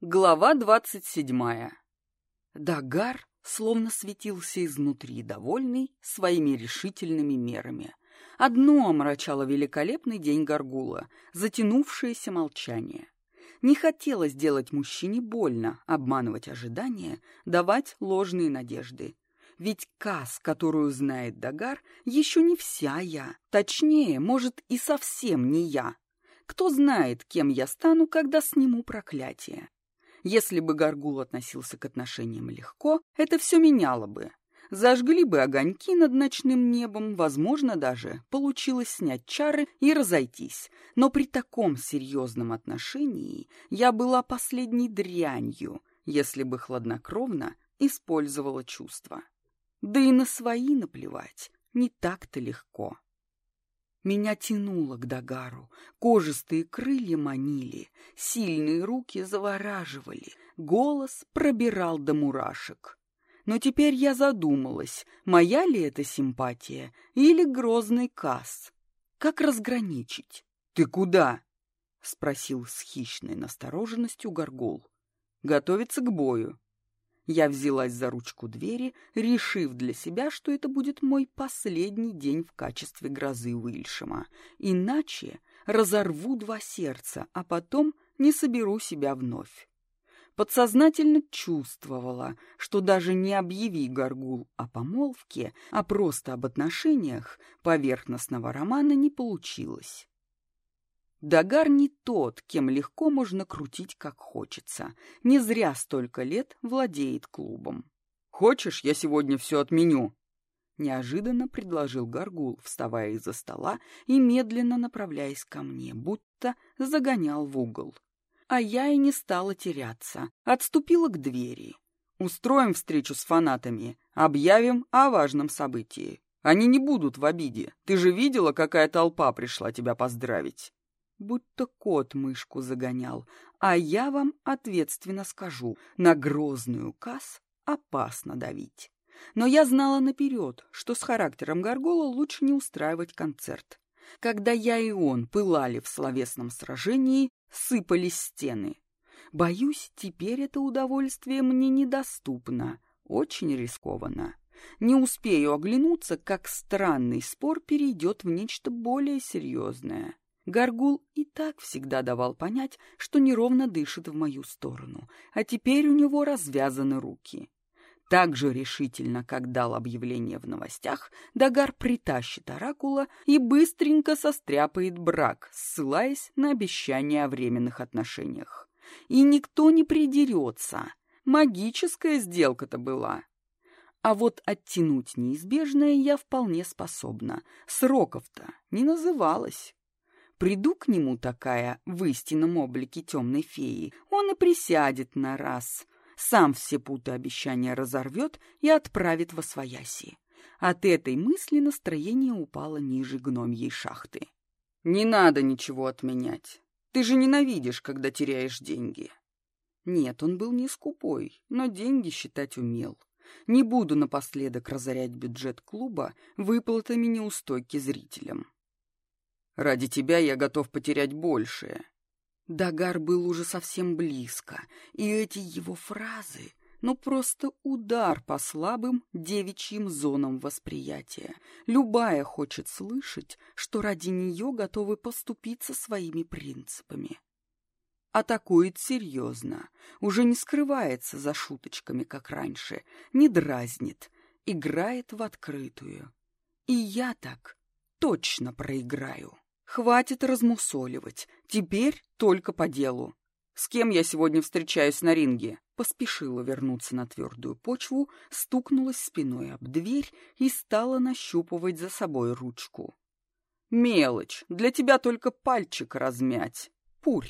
Глава двадцать седьмая. Дагар словно светился изнутри, довольный своими решительными мерами. Одно омрачало великолепный день Гаргула — затянувшееся молчание. Не хотелось делать мужчине больно, обманывать ожидания, давать ложные надежды. Ведь Кас, которую знает Дагар, еще не вся я. Точнее, может, и совсем не я. Кто знает, кем я стану, когда сниму проклятие. Если бы Гаргул относился к отношениям легко, это все меняло бы. Зажгли бы огоньки над ночным небом, возможно, даже получилось снять чары и разойтись. Но при таком серьезном отношении я была последней дрянью, если бы хладнокровно использовала чувства. Да и на свои наплевать не так-то легко. Меня тянуло к Дагару, кожистые крылья манили, сильные руки завораживали, голос пробирал до мурашек. Но теперь я задумалась, моя ли это симпатия или грозный касс. Как разграничить? «Ты куда?» — спросил с хищной настороженностью Горгул. «Готовиться к бою. Я взялась за ручку двери, решив для себя, что это будет мой последний день в качестве грозы Уильшема. Иначе разорву два сердца, а потом не соберу себя вновь. Подсознательно чувствовала, что даже не объяви Горгул о помолвке, а просто об отношениях, поверхностного романа не получилось. Дагар не тот, кем легко можно крутить, как хочется. Не зря столько лет владеет клубом. «Хочешь, я сегодня все отменю?» Неожиданно предложил Гаргул, вставая из-за стола и медленно направляясь ко мне, будто загонял в угол. А я и не стала теряться, отступила к двери. «Устроим встречу с фанатами, объявим о важном событии. Они не будут в обиде. Ты же видела, какая толпа пришла тебя поздравить?» Будто кот мышку загонял, а я вам ответственно скажу, на грозную касс опасно давить. Но я знала наперед, что с характером Гаргола лучше не устраивать концерт. Когда я и он пылали в словесном сражении, сыпались стены. Боюсь, теперь это удовольствие мне недоступно, очень рискованно. Не успею оглянуться, как странный спор перейдет в нечто более серьезное. Гаргул и так всегда давал понять, что неровно дышит в мою сторону, а теперь у него развязаны руки. Так же решительно, как дал объявление в новостях, Дагар притащит оракула и быстренько состряпает брак, ссылаясь на обещание о временных отношениях. И никто не придерется. Магическая сделка-то была. А вот оттянуть неизбежное я вполне способна. Сроков-то не называлось. Приду к нему такая в истинном облике темной феи, он и присядет на раз. Сам все путы обещания разорвет и отправит во свояси. От этой мысли настроение упало ниже гномьей шахты. «Не надо ничего отменять. Ты же ненавидишь, когда теряешь деньги». Нет, он был не скупой, но деньги считать умел. Не буду напоследок разорять бюджет клуба выплатами неустойки зрителям. Ради тебя я готов потерять большее». Дагар был уже совсем близко, и эти его фразы ну просто удар по слабым девичьим зонам восприятия. Любая хочет слышать, что ради нее готовы поступиться своими принципами. Атакует серьезно, уже не скрывается за шуточками, как раньше, не дразнит, играет в открытую. И я так точно проиграю. Хватит размусоливать. Теперь только по делу. С кем я сегодня встречаюсь на ринге? Поспешила вернуться на твердую почву, стукнулась спиной об дверь и стала нащупывать за собой ручку. Мелочь. Для тебя только пальчик размять. Пурь.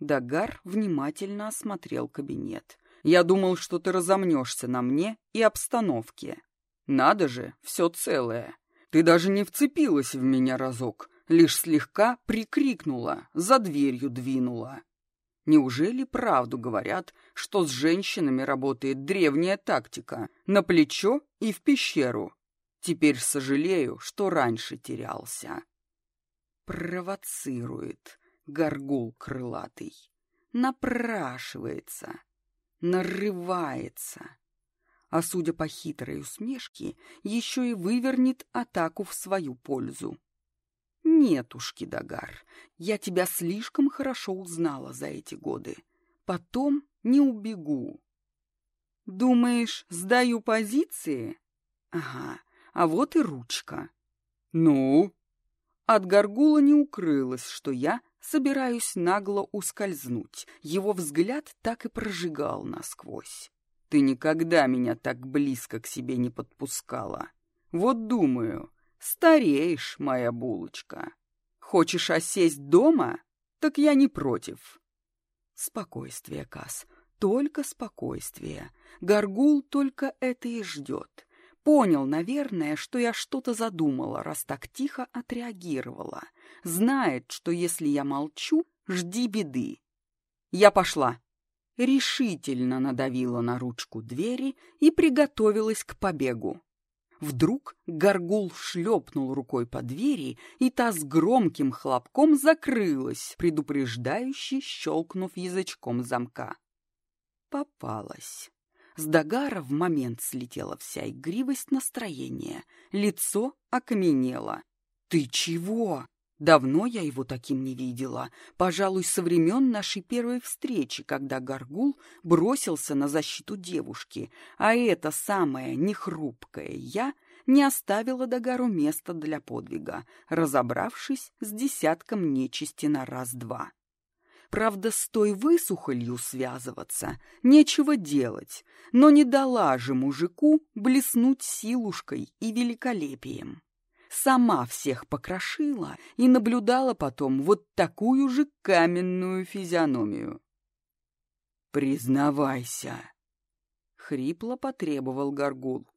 Дагар внимательно осмотрел кабинет. Я думал, что ты разомнешься на мне и обстановке. Надо же, все целое. Ты даже не вцепилась в меня разок, лишь слегка прикрикнула, за дверью двинула. Неужели правду говорят, что с женщинами работает древняя тактика на плечо и в пещеру? Теперь сожалею, что раньше терялся. Провоцирует горгул крылатый. напрашивается, нарывается. А судя по хитрой усмешке, еще и вывернет атаку в свою пользу. Нетушки, Дагар, я тебя слишком хорошо узнала за эти годы. Потом не убегу. Думаешь, сдаю позиции? Ага, а вот и ручка. Ну? От горгула не укрылось, что я собираюсь нагло ускользнуть. Его взгляд так и прожигал насквозь. Ты никогда меня так близко к себе не подпускала. Вот думаю, стареешь, моя булочка. Хочешь осесть дома? Так я не против. Спокойствие, Кас, только спокойствие. Горгул только это и ждет. Понял, наверное, что я что-то задумала, раз так тихо отреагировала. Знает, что если я молчу, жди беды. Я пошла. Решительно надавила на ручку двери и приготовилась к побегу. Вдруг горгул шлепнул рукой по двери, и та с громким хлопком закрылась, предупреждающе щелкнув язычком замка. Попалась. С Дагара в момент слетела вся игривость настроения. Лицо окаменело. «Ты чего?» Давно я его таким не видела. Пожалуй, со времен нашей первой встречи, когда Горгул бросился на защиту девушки, а эта самая нехрупкая я не оставила Дагару места для подвига, разобравшись с десятком нечисти на раз-два. Правда, с той высухолью связываться нечего делать, но не дала же мужику блеснуть силушкой и великолепием. Сама всех покрошила и наблюдала потом вот такую же каменную физиономию. «Признавайся!» — хрипло потребовал Горгул.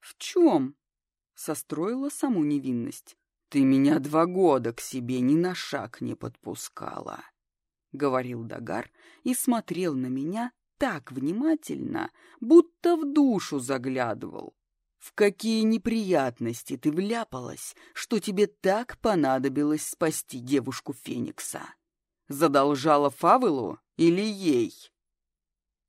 «В чем?» — состроила саму невинность. «Ты меня два года к себе ни на шаг не подпускала». — говорил Дагар и смотрел на меня так внимательно, будто в душу заглядывал. В какие неприятности ты вляпалась, что тебе так понадобилось спасти девушку Феникса? Задолжала Фавелу или ей?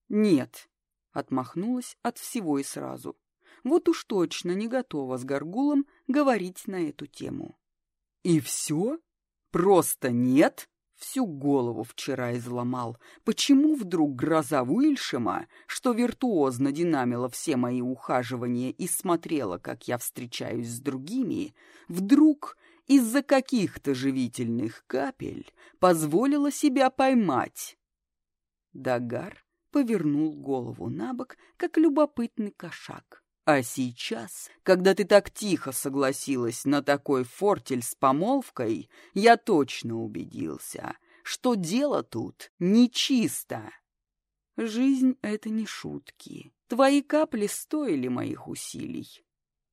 Нет, отмахнулась от всего и сразу. Вот уж точно не готова с Горгулом говорить на эту тему. И все? Просто нет? Всю голову вчера изломал. Почему вдруг гроза Уильшема, что виртуозно динамила все мои ухаживания и смотрела, как я встречаюсь с другими, вдруг из-за каких-то живительных капель позволила себя поймать? Дагар повернул голову на бок, как любопытный кошак. А сейчас, когда ты так тихо согласилась на такой фортель с помолвкой, я точно убедился, что дело тут нечисто. Жизнь — это не шутки. Твои капли стоили моих усилий.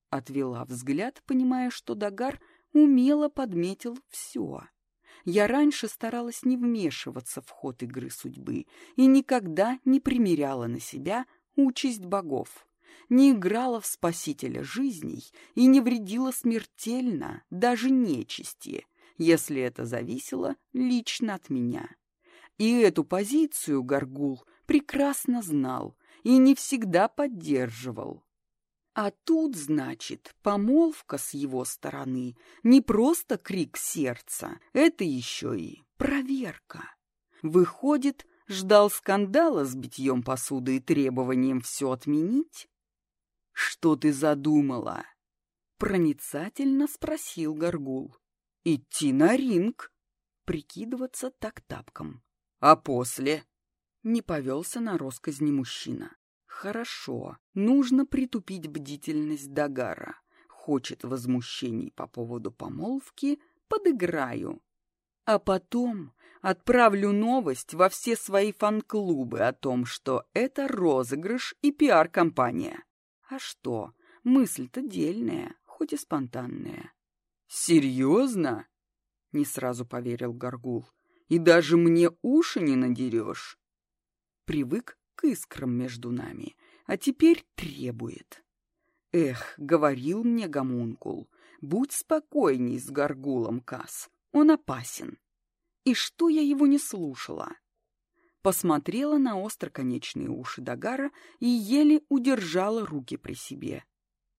Отвела взгляд, понимая, что Дагар умело подметил все. Я раньше старалась не вмешиваться в ход игры судьбы и никогда не примеряла на себя участь богов не играла в спасителя жизней и не вредила смертельно даже нечисти, если это зависело лично от меня. И эту позицию Горгул прекрасно знал и не всегда поддерживал. А тут, значит, помолвка с его стороны не просто крик сердца, это еще и проверка. Выходит, ждал скандала с битьем посуды и требованием все отменить? «Что ты задумала?» Проницательно спросил Горгул. «Идти на ринг?» Прикидываться так тапком. «А после?» Не повелся на росказни мужчина. «Хорошо, нужно притупить бдительность Дагара. Хочет возмущений по поводу помолвки, подыграю. А потом отправлю новость во все свои фан-клубы о том, что это розыгрыш и пиар-компания. А что, мысль-то дельная, хоть и спонтанная. «Серьезно?» — не сразу поверил Горгул. «И даже мне уши не надерешь?» Привык к искрам между нами, а теперь требует. Эх, говорил мне гомункул, будь спокойней с Горгулом, Кас, он опасен. И что я его не слушала? Посмотрела на остроконечные уши Дагара и еле удержала руки при себе.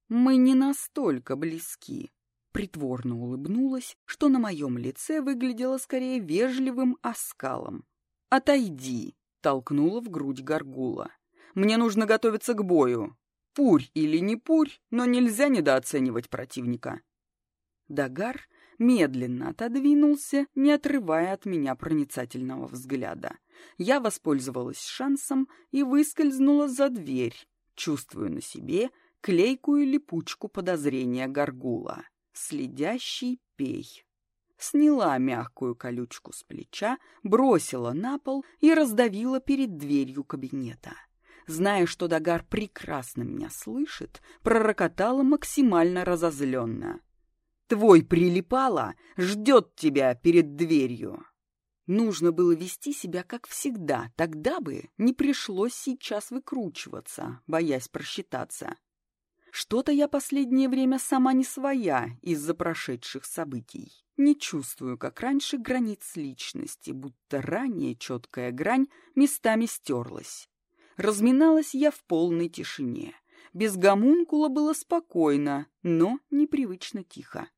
Мы не настолько близки. Притворно улыбнулась, что на моем лице выглядело скорее вежливым оскалом. «Отойди!» — толкнула в грудь горгула. «Мне нужно готовиться к бою. Пурь или не пурь, но нельзя недооценивать противника». Дагар медленно отодвинулся, не отрывая от меня проницательного взгляда. Я воспользовалась шансом и выскользнула за дверь, чувствуя на себе клейкую липучку подозрения горгула. Следящий пей. Сняла мягкую колючку с плеча, бросила на пол и раздавила перед дверью кабинета. Зная, что Дагар прекрасно меня слышит, пророкотала максимально разозленно. Твой прилипала ждет тебя перед дверью. Нужно было вести себя как всегда, тогда бы не пришлось сейчас выкручиваться, боясь просчитаться. Что-то я последнее время сама не своя из-за прошедших событий. Не чувствую, как раньше, границ личности, будто ранее четкая грань местами стерлась. Разминалась я в полной тишине. Без гомункула было спокойно, но непривычно тихо.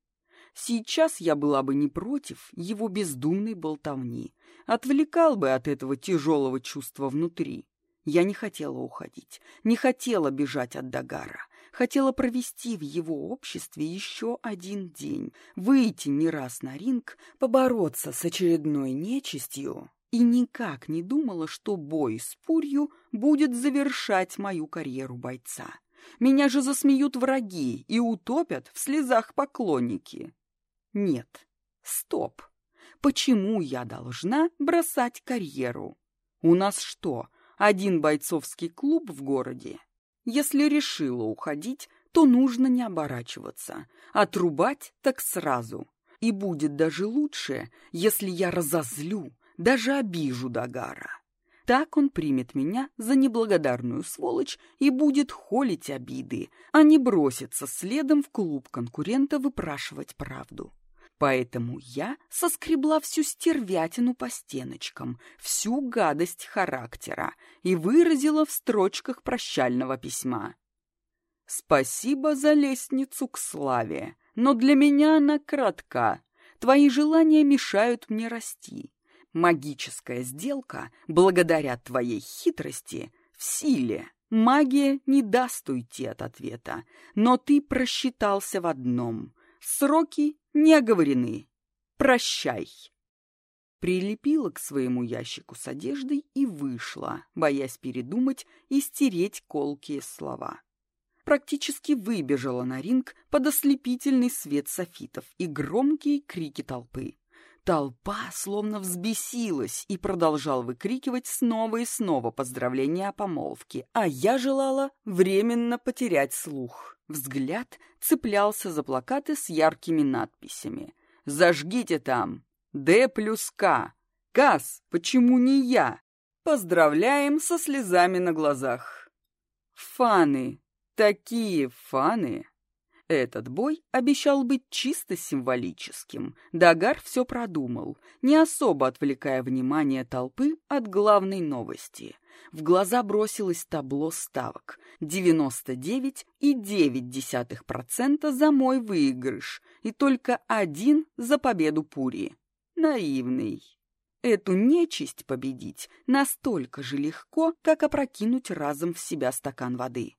Сейчас я была бы не против его бездумной болтовни. Отвлекал бы от этого тяжелого чувства внутри. Я не хотела уходить, не хотела бежать от Дагара. Хотела провести в его обществе еще один день, выйти не раз на ринг, побороться с очередной нечистью и никак не думала, что бой с Пурью будет завершать мою карьеру бойца. Меня же засмеют враги и утопят в слезах поклонники. Нет, стоп. Почему я должна бросать карьеру? У нас что, один бойцовский клуб в городе? Если решила уходить, то нужно не оборачиваться. Отрубать так сразу. И будет даже лучше, если я разозлю, даже обижу Дагара. Так он примет меня за неблагодарную сволочь и будет холить обиды, а не броситься следом в клуб конкурента выпрашивать правду. Поэтому я соскребла всю стервятину по стеночкам, всю гадость характера и выразила в строчках прощального письма. «Спасибо за лестницу к славе, но для меня она кратка. Твои желания мешают мне расти. Магическая сделка, благодаря твоей хитрости, в силе. Магия не даст уйти от ответа, но ты просчитался в одном. Сроки не оговорены. Прощай. Прилепила к своему ящику с одеждой и вышла, боясь передумать и стереть колкие слова. Практически выбежала на ринг под ослепительный свет софитов и громкие крики толпы. Толпа словно взбесилась и продолжал выкрикивать снова и снова поздравления о помолвке, а я желала временно потерять слух. Взгляд цеплялся за плакаты с яркими надписями. «Зажгите там! Д плюс К! Кас, почему не я? Поздравляем со слезами на глазах!» Фаны! Такие фаны! Этот бой обещал быть чисто символическим. Дагар все продумал, не особо отвлекая внимание толпы от главной новости. В глаза бросилось табло ставок. 99,9% за мой выигрыш и только один за победу Пури. Наивный. Эту нечисть победить настолько же легко, как опрокинуть разом в себя стакан воды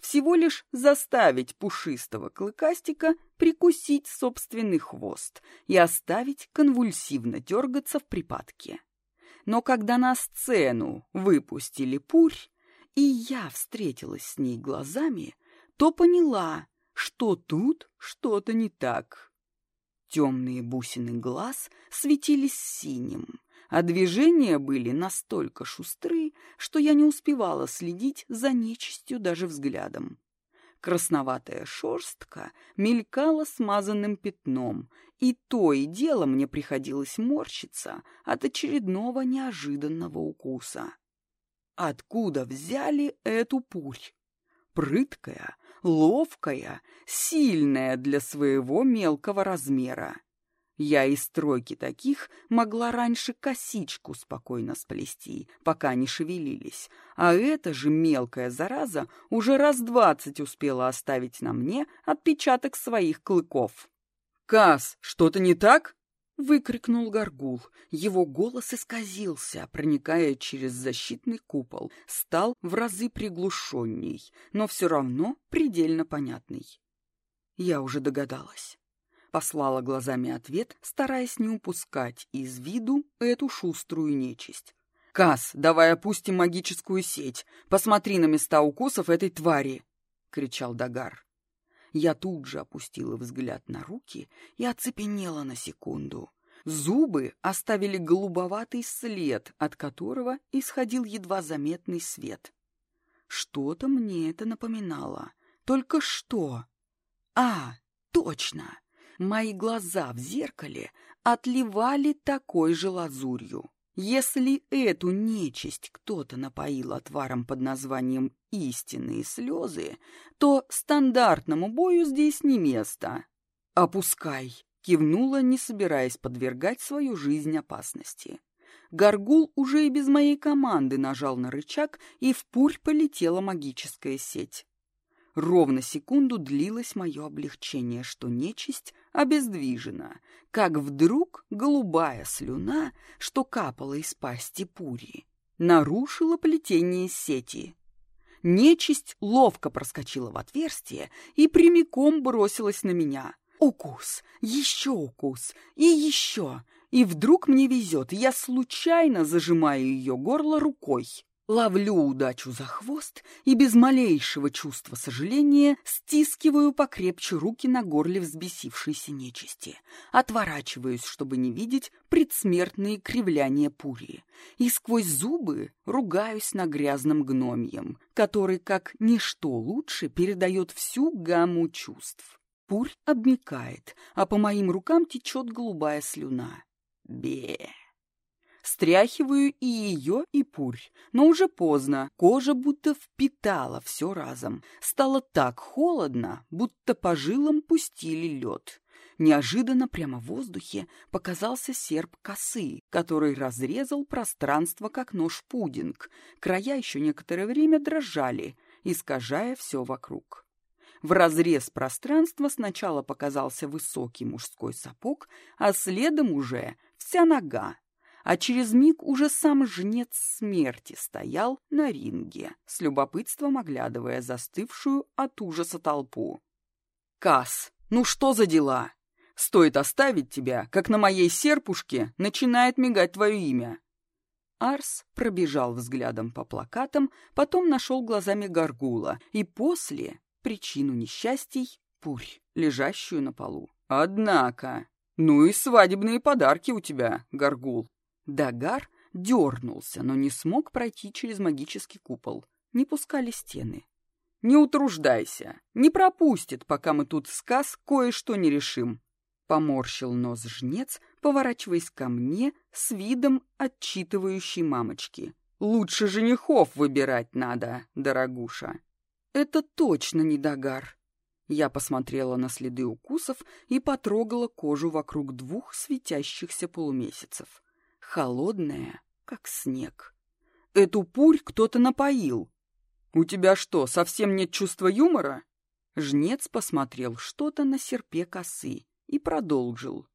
всего лишь заставить пушистого клыкастика прикусить собственный хвост и оставить конвульсивно дергаться в припадке. Но когда на сцену выпустили пурь, и я встретилась с ней глазами, то поняла, что тут что-то не так. Темные бусины глаз светились синим, а движения были настолько шустры, что я не успевала следить за нечистью даже взглядом. Красноватая шерстка мелькала смазанным пятном, и то и дело мне приходилось морщиться от очередного неожиданного укуса. Откуда взяли эту пурь? Прыткая, ловкая, сильная для своего мелкого размера. Я из тройки таких могла раньше косичку спокойно сплести, пока не шевелились, а эта же мелкая зараза уже раз двадцать успела оставить на мне отпечаток своих клыков. «Кас, что-то не так?» — выкрикнул Горгул. Его голос исказился, проникая через защитный купол, стал в разы приглушенней, но все равно предельно понятный. Я уже догадалась. Послала глазами ответ, стараясь не упускать из виду эту шуструю нечисть. «Кас, давай опустим магическую сеть. Посмотри на места укусов этой твари!» — кричал Дагар. Я тут же опустила взгляд на руки и оцепенела на секунду. Зубы оставили голубоватый след, от которого исходил едва заметный свет. Что-то мне это напоминало. Только что? А, точно! Мои глаза в зеркале отливали такой же лазурью. Если эту нечисть кто-то напоил отваром под названием «истинные слезы», то стандартному бою здесь не место. «Опускай!» — кивнула, не собираясь подвергать свою жизнь опасности. Горгул уже и без моей команды нажал на рычаг, и в пурь полетела магическая сеть. Ровно секунду длилось мое облегчение, что нечисть обездвижена, как вдруг голубая слюна, что капала из пасти пури, нарушила плетение сети. Нечисть ловко проскочила в отверстие и прямиком бросилась на меня. Укус, еще укус и еще. И вдруг мне везет, я случайно зажимаю ее горло рукой. Ловлю удачу за хвост и без малейшего чувства сожаления стискиваю покрепче руки на горле взбесившейся нечисти. Отворачиваюсь, чтобы не видеть предсмертные кривляния пури. И сквозь зубы ругаюсь на грязном гномьем, который, как ничто лучше, передает всю гамму чувств. Пурь обмикает, а по моим рукам течет голубая слюна. Бе! Стряхиваю и ее, и пурь. Но уже поздно. Кожа будто впитала все разом. Стало так холодно, будто по жилам пустили лед. Неожиданно прямо в воздухе показался серп косы, который разрезал пространство, как нож-пудинг. Края еще некоторое время дрожали, искажая все вокруг. В разрез пространства сначала показался высокий мужской сапог, а следом уже вся нога, а через миг уже сам жнец смерти стоял на ринге, с любопытством оглядывая застывшую от ужаса толпу. «Кас, ну что за дела? Стоит оставить тебя, как на моей серпушке начинает мигать твое имя». Арс пробежал взглядом по плакатам, потом нашел глазами горгула и после причину несчастий — пурь, лежащую на полу. «Однако, ну и свадебные подарки у тебя, горгул. Дагар дернулся, но не смог пройти через магический купол. Не пускали стены. «Не утруждайся, не пропустит, пока мы тут сказ кое-что не решим», — поморщил нос жнец, поворачиваясь ко мне с видом отчитывающей мамочки. «Лучше женихов выбирать надо, дорогуша». «Это точно не Дагар». Я посмотрела на следы укусов и потрогала кожу вокруг двух светящихся полумесяцев холодная, как снег. Эту пурь кто-то напоил. У тебя что, совсем нет чувства юмора? Жнец посмотрел что-то на серпе косы и продолжил.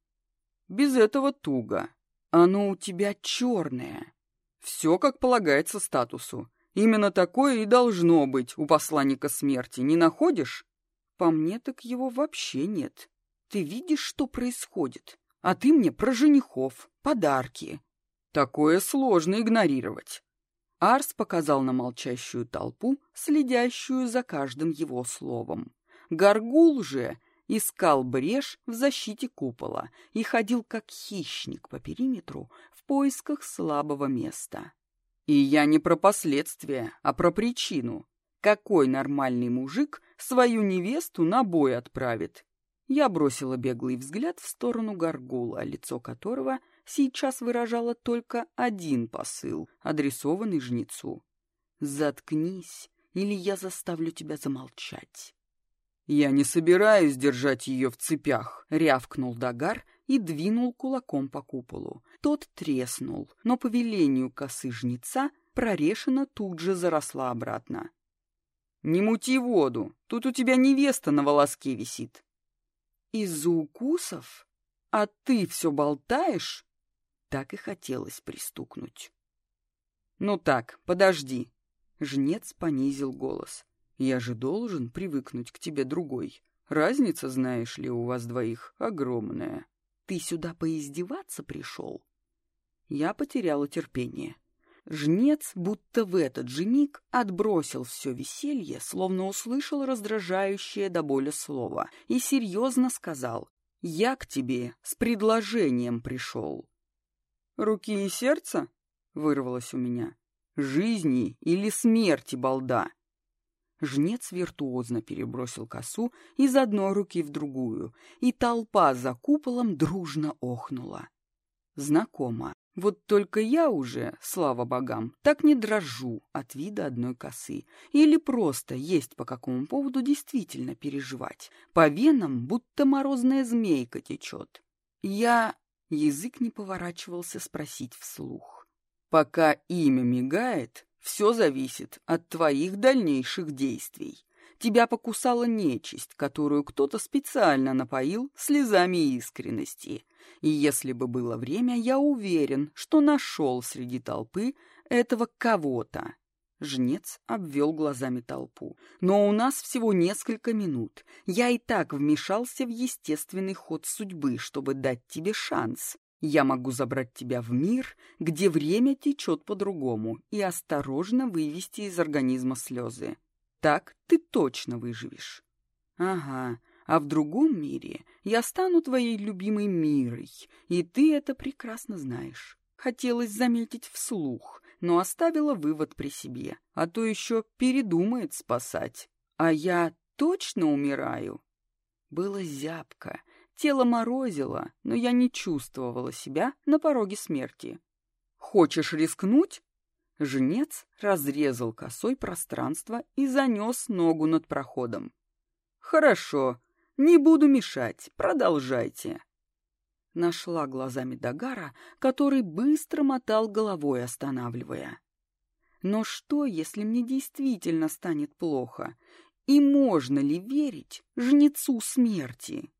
Без этого туго. Оно у тебя черное. Все, как полагается статусу. Именно такое и должно быть у посланника смерти, не находишь? По мне так его вообще нет. Ты видишь, что происходит? А ты мне про женихов, подарки. Такое сложно игнорировать. Арс показал на молчащую толпу, следящую за каждым его словом. Горгул же искал брешь в защите купола и ходил как хищник по периметру в поисках слабого места. И я не про последствия, а про причину. Какой нормальный мужик свою невесту на бой отправит? Я бросила беглый взгляд в сторону горгула, лицо которого сейчас выражало только один посыл, адресованный жнецу. «Заткнись, или я заставлю тебя замолчать». «Я не собираюсь держать ее в цепях», — рявкнул Дагар и двинул кулаком по куполу. Тот треснул, но по велению косы жнеца прорешина тут же заросла обратно. «Не мути воду, тут у тебя невеста на волоске висит». «Из-за укусов? А ты все болтаешь?» Так и хотелось пристукнуть. «Ну так, подожди». Жнец понизил голос. «Я же должен привыкнуть к тебе другой. Разница, знаешь ли, у вас двоих огромная. Ты сюда поиздеваться пришел?» Я потеряла терпение. Жнец, будто в этот же миг, отбросил все веселье, словно услышал раздражающее до боли слово, и серьезно сказал «Я к тебе с предложением пришел». «Руки и сердце?» — вырвалось у меня. «Жизни или смерти, балда!» Жнец виртуозно перебросил косу из одной руки в другую, и толпа за куполом дружно охнула. Знакомо. Вот только я уже, слава богам, так не дрожу от вида одной косы. Или просто есть по какому поводу действительно переживать. По венам будто морозная змейка течет. Я... Язык не поворачивался спросить вслух. Пока имя мигает, все зависит от твоих дальнейших действий. Тебя покусала нечисть, которую кто-то специально напоил слезами искренности. И если бы было время, я уверен, что нашел среди толпы этого кого-то. Жнец обвел глазами толпу. «Но у нас всего несколько минут. Я и так вмешался в естественный ход судьбы, чтобы дать тебе шанс. Я могу забрать тебя в мир, где время течет по-другому, и осторожно вывести из организма слезы. Так ты точно выживешь. Ага, а в другом мире я стану твоей любимой мирой, и ты это прекрасно знаешь. Хотелось заметить вслух, но оставила вывод при себе, а то еще передумает спасать. А я точно умираю? Было зябко, тело морозило, но я не чувствовала себя на пороге смерти. Хочешь рискнуть? Жнец разрезал косой пространство и занес ногу над проходом. «Хорошо, не буду мешать, продолжайте». Нашла глазами Дагара, который быстро мотал головой, останавливая. Но что, если мне действительно станет плохо? И можно ли верить жнецу смерти?